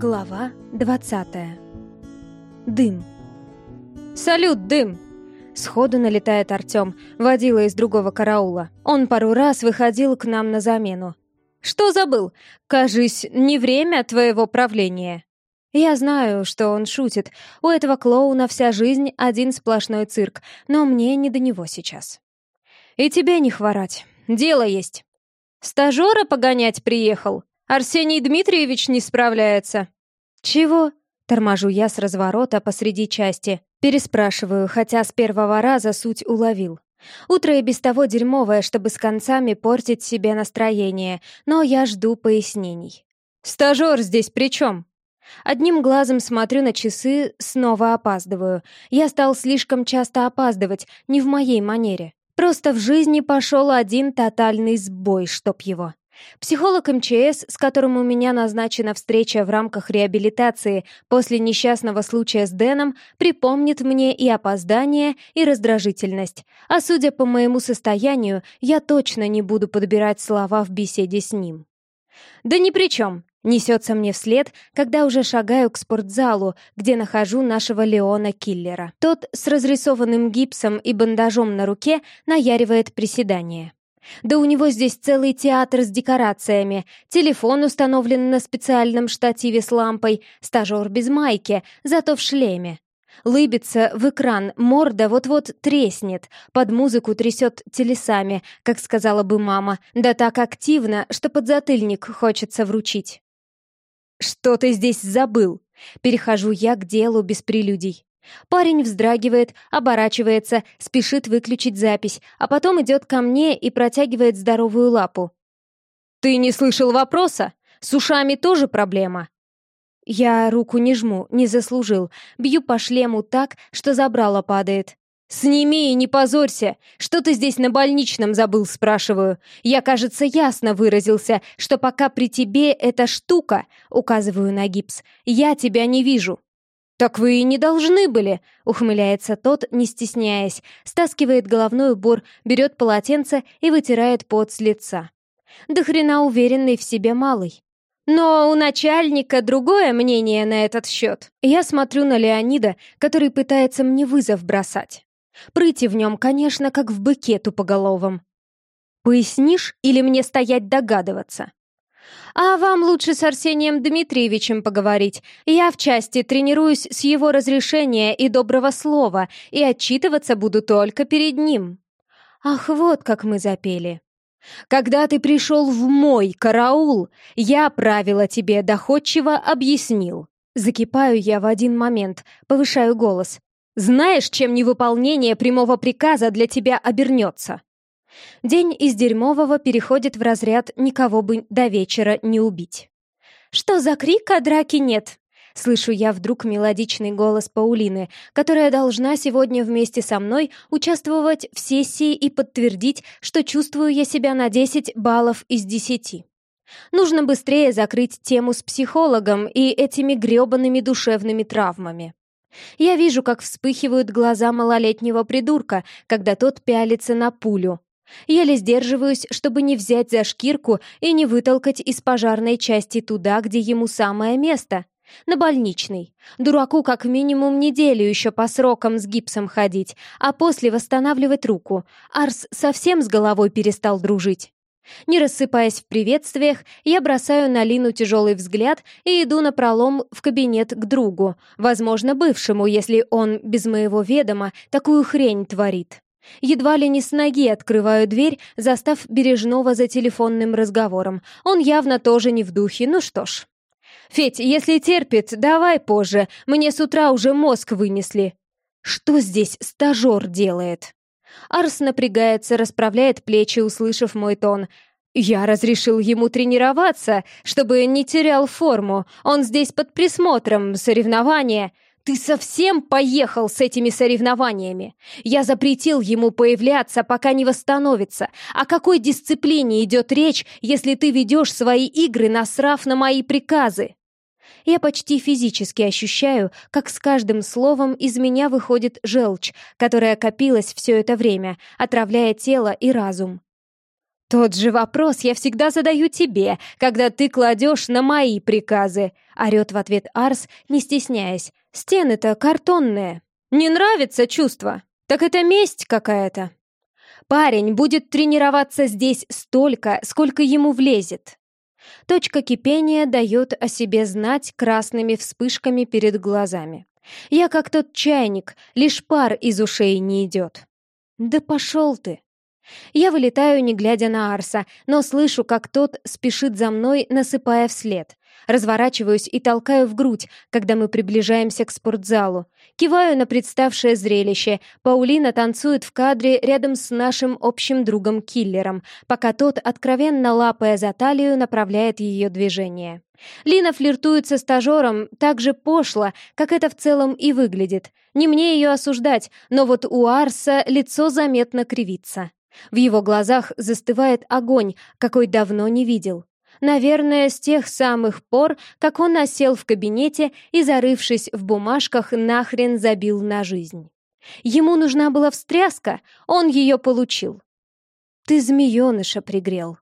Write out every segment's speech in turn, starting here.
Глава 20. Дым. «Салют, дым!» Сходу налетает Артём, водила из другого караула. Он пару раз выходил к нам на замену. «Что забыл? Кажись, не время твоего правления». Я знаю, что он шутит. У этого клоуна вся жизнь один сплошной цирк, но мне не до него сейчас. «И тебе не хворать. Дело есть». «Стажера погонять приехал?» Арсений Дмитриевич не справляется». «Чего?» — торможу я с разворота посреди части. Переспрашиваю, хотя с первого раза суть уловил. Утро и без того дерьмовое, чтобы с концами портить себе настроение, но я жду пояснений. «Стажер здесь при чем?» Одним глазом смотрю на часы, снова опаздываю. Я стал слишком часто опаздывать, не в моей манере. Просто в жизни пошел один тотальный сбой, чтоб его. Психолог МЧС, с которым у меня назначена встреча в рамках реабилитации после несчастного случая с Дэном, припомнит мне и опоздание, и раздражительность. А судя по моему состоянию, я точно не буду подбирать слова в беседе с ним. «Да ни при чем!» — несется мне вслед, когда уже шагаю к спортзалу, где нахожу нашего Леона-киллера. Тот с разрисованным гипсом и бандажом на руке наяривает приседания. Да у него здесь целый театр с декорациями, телефон установлен на специальном штативе с лампой, стажер без майки, зато в шлеме. Лыбится в экран, морда вот-вот треснет, под музыку трясет телесами, как сказала бы мама, да так активно, что подзатыльник хочется вручить. «Что ты здесь забыл?» Перехожу я к делу без прелюдий. Парень вздрагивает, оборачивается, спешит выключить запись, а потом идет ко мне и протягивает здоровую лапу. «Ты не слышал вопроса? С ушами тоже проблема?» Я руку не жму, не заслужил. Бью по шлему так, что забрало падает. «Сними и не позорься! Что ты здесь на больничном забыл?» спрашиваю. «Я, кажется, ясно выразился, что пока при тебе эта штука, указываю на гипс, я тебя не вижу. «Так вы и не должны были!» — ухмыляется тот, не стесняясь, стаскивает головной убор, берет полотенце и вытирает пот с лица. До хрена уверенный в себе малый. Но у начальника другое мнение на этот счет. Я смотрю на Леонида, который пытается мне вызов бросать. Прыти в нем, конечно, как в быке тупоголовом. «Пояснишь или мне стоять догадываться?» А вам лучше с Арсением Дмитриевичем поговорить. Я в части тренируюсь с его разрешения и доброго слова, и отчитываться буду только перед ним. Ах, вот как мы запели. Когда ты пришел в мой караул, я правила тебе доходчиво объяснил. Закипаю я в один момент, повышаю голос. Знаешь, чем невыполнение прямого приказа для тебя обернется? День из дерьмового переходит в разряд «никого бы до вечера не убить». «Что за крик, а драки нет?» Слышу я вдруг мелодичный голос Паулины, которая должна сегодня вместе со мной участвовать в сессии и подтвердить, что чувствую я себя на 10 баллов из 10. Нужно быстрее закрыть тему с психологом и этими грёбаными душевными травмами. Я вижу, как вспыхивают глаза малолетнего придурка, когда тот пялится на пулю, Еле сдерживаюсь, чтобы не взять за шкирку и не вытолкать из пожарной части туда, где ему самое место. На больничный. Дураку как минимум неделю еще по срокам с гипсом ходить, а после восстанавливать руку. Арс совсем с головой перестал дружить. Не рассыпаясь в приветствиях, я бросаю на Лину тяжелый взгляд и иду на пролом в кабинет к другу, возможно, бывшему, если он без моего ведома такую хрень творит. Едва ли не с ноги открываю дверь, застав Бережного за телефонным разговором. Он явно тоже не в духе, ну что ж. «Федь, если терпит, давай позже. Мне с утра уже мозг вынесли». «Что здесь стажер делает?» Арс напрягается, расправляет плечи, услышав мой тон. «Я разрешил ему тренироваться, чтобы не терял форму. Он здесь под присмотром, соревнования. Ты совсем поехал с этими соревнованиями? Я запретил ему появляться, пока не восстановится. О какой дисциплине идет речь, если ты ведешь свои игры, насрав на мои приказы? Я почти физически ощущаю, как с каждым словом из меня выходит желчь, которая копилась все это время, отравляя тело и разум. «Тот же вопрос я всегда задаю тебе, когда ты кладешь на мои приказы», — орёт в ответ Арс, не стесняясь. «Стены-то картонные. Не нравится чувство? Так это месть какая-то». Парень будет тренироваться здесь столько, сколько ему влезет. Точка кипения дает о себе знать красными вспышками перед глазами. Я как тот чайник, лишь пар из ушей не идет. Да пошел ты! Я вылетаю, не глядя на Арса, но слышу, как тот спешит за мной, насыпая вслед. Разворачиваюсь и толкаю в грудь, когда мы приближаемся к спортзалу. Киваю на представшее зрелище. Паулина танцует в кадре рядом с нашим общим другом-киллером, пока тот, откровенно лапая за талию, направляет ее движение. Лина флиртует со стажером так же пошло, как это в целом и выглядит. Не мне ее осуждать, но вот у Арса лицо заметно кривится. В его глазах застывает огонь, какой давно не видел. Наверное, с тех самых пор, как он осел в кабинете и, зарывшись в бумажках, нахрен забил на жизнь. Ему нужна была встряска, он ее получил. «Ты змееныша пригрел»,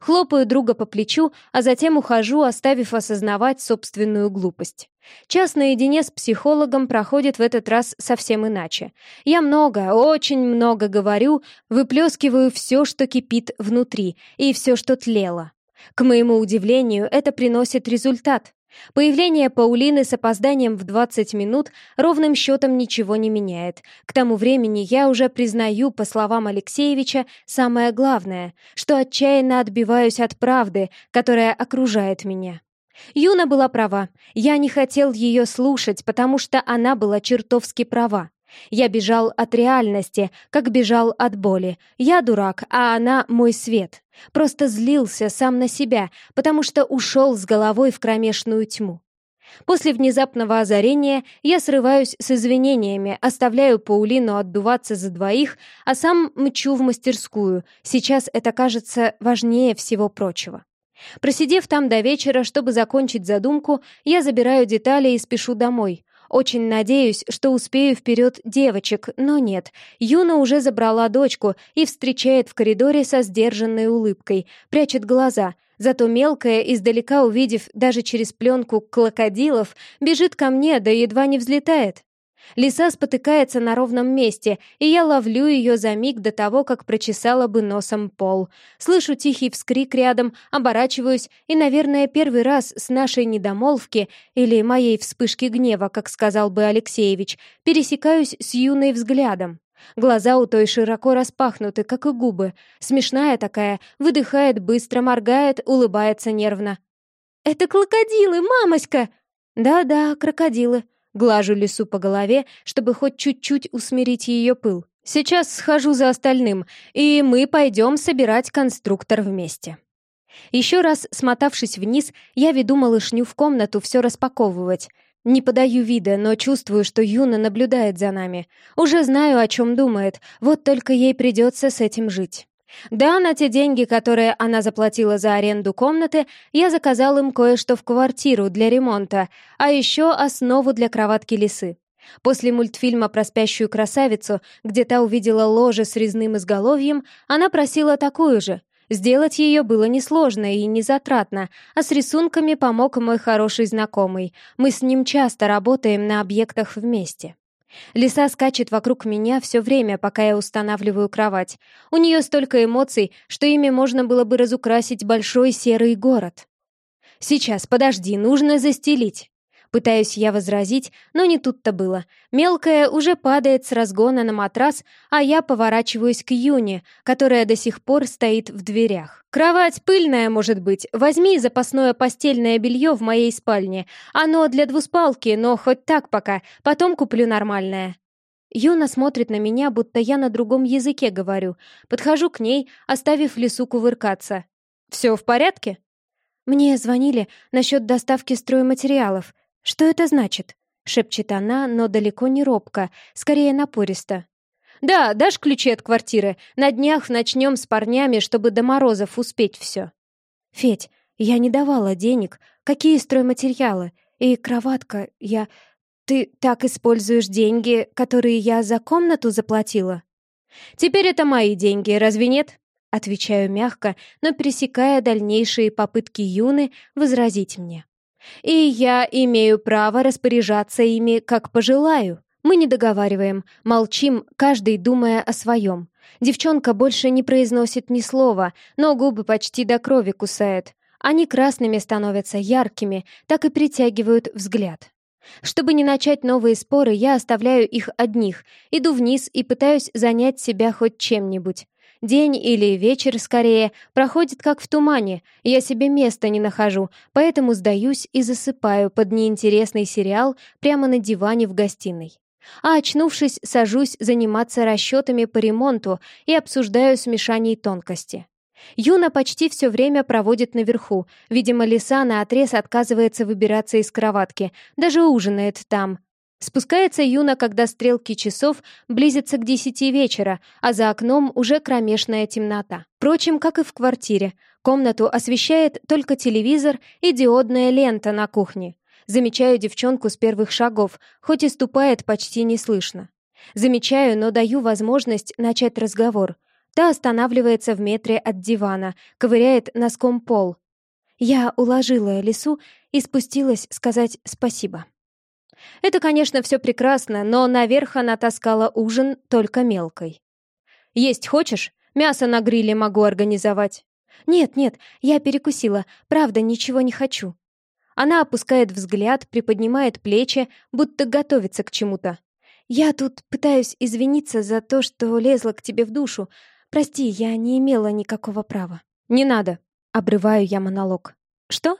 Хлопаю друга по плечу, а затем ухожу, оставив осознавать собственную глупость. Час наедине с психологом проходит в этот раз совсем иначе. Я много, очень много говорю, выплескиваю все, что кипит внутри, и все, что тлело. К моему удивлению, это приносит результат. Появление Паулины с опозданием в 20 минут ровным счетом ничего не меняет. К тому времени я уже признаю, по словам Алексеевича, самое главное, что отчаянно отбиваюсь от правды, которая окружает меня. Юна была права. Я не хотел ее слушать, потому что она была чертовски права. Я бежал от реальности, как бежал от боли. Я дурак, а она мой свет. Просто злился сам на себя, потому что ушел с головой в кромешную тьму. После внезапного озарения я срываюсь с извинениями, оставляю Паулину отдуваться за двоих, а сам мчу в мастерскую. Сейчас это кажется важнее всего прочего. Просидев там до вечера, чтобы закончить задумку, я забираю детали и спешу домой. Очень надеюсь, что успею вперед девочек, но нет. Юна уже забрала дочку и встречает в коридоре со сдержанной улыбкой, прячет глаза. Зато мелкая, издалека увидев даже через пленку крокодилов, бежит ко мне, да едва не взлетает. Лиса спотыкается на ровном месте, и я ловлю ее за миг до того, как прочесала бы носом пол. Слышу тихий вскрик рядом, оборачиваюсь, и, наверное, первый раз с нашей недомолвки, или моей вспышки гнева, как сказал бы Алексеевич, пересекаюсь с юной взглядом. Глаза у той широко распахнуты, как и губы. Смешная такая, выдыхает быстро, моргает, улыбается нервно. «Это крокодилы, мамоська!» «Да-да, крокодилы», Глажу лису по голове, чтобы хоть чуть-чуть усмирить ее пыл. Сейчас схожу за остальным, и мы пойдем собирать конструктор вместе. Еще раз, смотавшись вниз, я веду малышню в комнату все распаковывать. Не подаю вида, но чувствую, что Юна наблюдает за нами. Уже знаю, о чем думает, вот только ей придется с этим жить. Да, на те деньги, которые она заплатила за аренду комнаты, я заказал им кое-что в квартиру для ремонта, а еще основу для кроватки лисы. После мультфильма про спящую красавицу, где та увидела ложе с резным изголовьем, она просила такую же. Сделать ее было несложно и незатратно, а с рисунками помог мой хороший знакомый. Мы с ним часто работаем на объектах вместе. Лиса скачет вокруг меня все время, пока я устанавливаю кровать. У нее столько эмоций, что ими можно было бы разукрасить большой серый город. «Сейчас, подожди, нужно застелить». Пытаюсь я возразить, но не тут-то было. Мелкая уже падает с разгона на матрас, а я поворачиваюсь к Юне, которая до сих пор стоит в дверях. «Кровать пыльная, может быть. Возьми запасное постельное белье в моей спальне. Оно для двуспалки, но хоть так пока. Потом куплю нормальное». Юна смотрит на меня, будто я на другом языке говорю. Подхожу к ней, оставив лесу кувыркаться. «Все в порядке?» Мне звонили насчет доставки стройматериалов. «Что это значит?» — шепчет она, но далеко не робко, скорее напористо. «Да, дашь ключи от квартиры? На днях начнем с парнями, чтобы до морозов успеть все». «Федь, я не давала денег. Какие стройматериалы? И кроватка, я... Ты так используешь деньги, которые я за комнату заплатила?» «Теперь это мои деньги, разве нет?» отвечаю мягко, но пересекая дальнейшие попытки Юны возразить мне. «И я имею право распоряжаться ими, как пожелаю». Мы не договариваем, молчим, каждый думая о своем. Девчонка больше не произносит ни слова, но губы почти до крови кусает. Они красными становятся яркими, так и притягивают взгляд. Чтобы не начать новые споры, я оставляю их одних, иду вниз и пытаюсь занять себя хоть чем-нибудь. День или вечер, скорее, проходит как в тумане, я себе места не нахожу, поэтому сдаюсь и засыпаю под неинтересный сериал прямо на диване в гостиной. А очнувшись, сажусь заниматься расчетами по ремонту и обсуждаю смешаний тонкости. Юна почти все время проводит наверху. Видимо, Лиса наотрез отказывается выбираться из кроватки, даже ужинает там. Спускается Юна, когда стрелки часов близятся к десяти вечера, а за окном уже кромешная темнота. Впрочем, как и в квартире, комнату освещает только телевизор и диодная лента на кухне. Замечаю девчонку с первых шагов, хоть и ступает почти неслышно. Замечаю, но даю возможность начать разговор. Та останавливается в метре от дивана, ковыряет носком пол. Я уложила лису и спустилась сказать спасибо. Это, конечно, все прекрасно, но наверх она таскала ужин только мелкой. «Есть хочешь? Мясо на гриле могу организовать». «Нет, нет, я перекусила. Правда, ничего не хочу». Она опускает взгляд, приподнимает плечи, будто готовится к чему-то. «Я тут пытаюсь извиниться за то, что лезла к тебе в душу. Прости, я не имела никакого права». «Не надо», — обрываю я монолог. «Что?»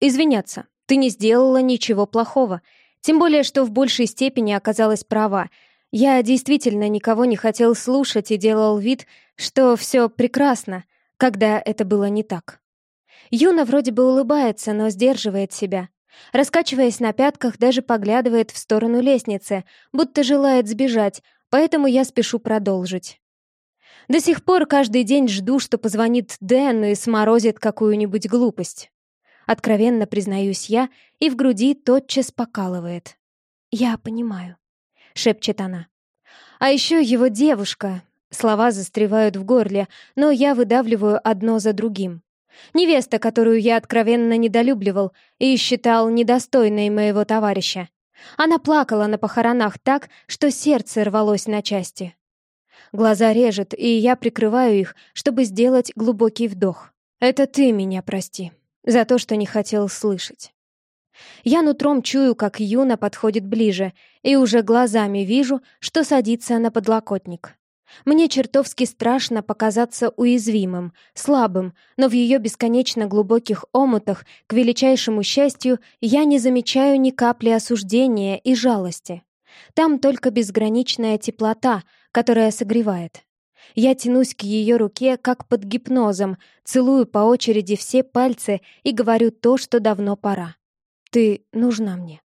«Извиняться. Ты не сделала ничего плохого. Тем более, что в большей степени оказалась права. Я действительно никого не хотел слушать и делал вид, что все прекрасно, когда это было не так». Юна вроде бы улыбается, но сдерживает себя. Раскачиваясь на пятках, даже поглядывает в сторону лестницы, будто желает сбежать, поэтому я спешу продолжить. До сих пор каждый день жду, что позвонит Дэн и сморозит какую-нибудь глупость. Откровенно признаюсь я, и в груди тотчас покалывает. «Я понимаю», — шепчет она. «А еще его девушка». Слова застревают в горле, но я выдавливаю одно за другим. Невеста, которую я откровенно недолюбливал и считал недостойной моего товарища. Она плакала на похоронах так, что сердце рвалось на части. Глаза режет, и я прикрываю их, чтобы сделать глубокий вдох. «Это ты меня прости, за то, что не хотел слышать». Я нутром чую, как Юна подходит ближе, и уже глазами вижу, что садится на подлокотник. Мне чертовски страшно показаться уязвимым, слабым, но в ее бесконечно глубоких омутах, к величайшему счастью, я не замечаю ни капли осуждения и жалости. Там только безграничная теплота, которая согревает. Я тянусь к ее руке, как под гипнозом, целую по очереди все пальцы и говорю то, что давно пора. «Ты нужна мне».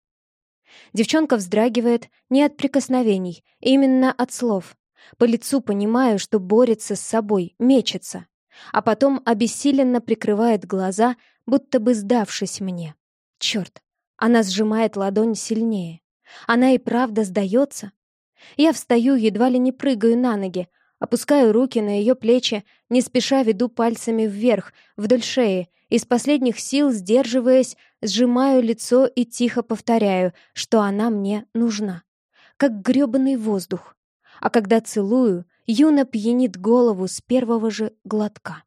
Девчонка вздрагивает не от прикосновений, именно от слов. По лицу понимаю, что борется с собой, мечется. А потом обессиленно прикрывает глаза, будто бы сдавшись мне. Черт, она сжимает ладонь сильнее. Она и правда сдается. Я встаю, едва ли не прыгаю на ноги, опускаю руки на ее плечи, не спеша веду пальцами вверх, вдоль шеи, из последних сил, сдерживаясь, сжимаю лицо и тихо повторяю, что она мне нужна. Как грёбаный воздух а когда целую, Юна пьянит голову с первого же глотка.